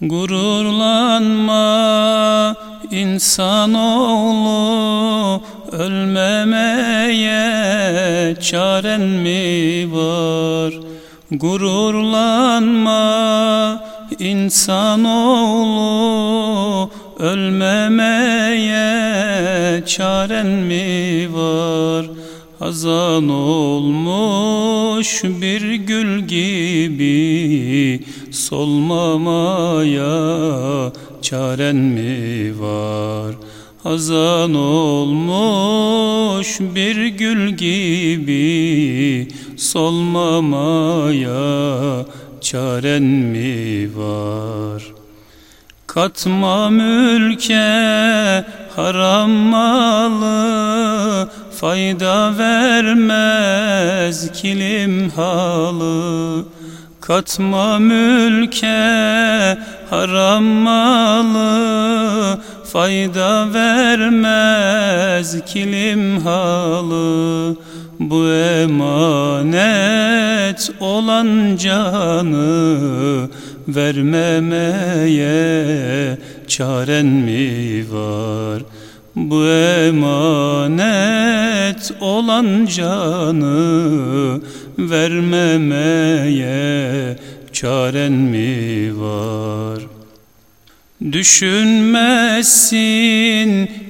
Gururlanma insanoğlu Ölmemeye çaren mi var? Gururlanma insanoğlu Ölmemeye çaren mi var? Hazan olmuş bir gül gibi Solmamaya çaren mi var? Hazan olmuş bir gül gibi Solmamaya çaren mi var? Katma mülke haram malı Fayda vermez kilim halı. Katma mülke haram malı. Fayda vermez kilim halı. Bu emanet olan canı Vermemeye çaren mi var? Bu emanet olan canı vermemeye çaren mi var? Düşünmezsin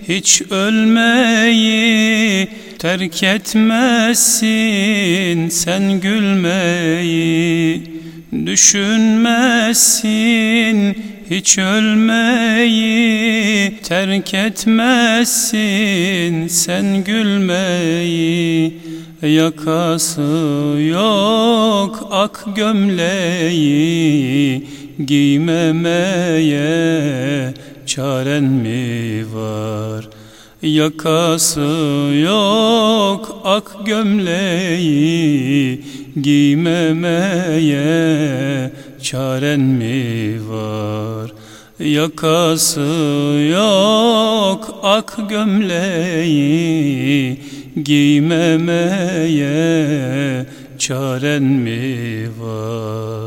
hiç ölmeyi Terk etmezsin sen gülmeyi Düşünmezsin hiç ölmeyi Terk etmezsin sen gülmeyi Yakası yok ak gömleği Giymemeye çaren mi var? Yakası yok ak gömleği Giymemeye çaren mi var? Yakası yok ak gömleği Giymemeye çaren mi var?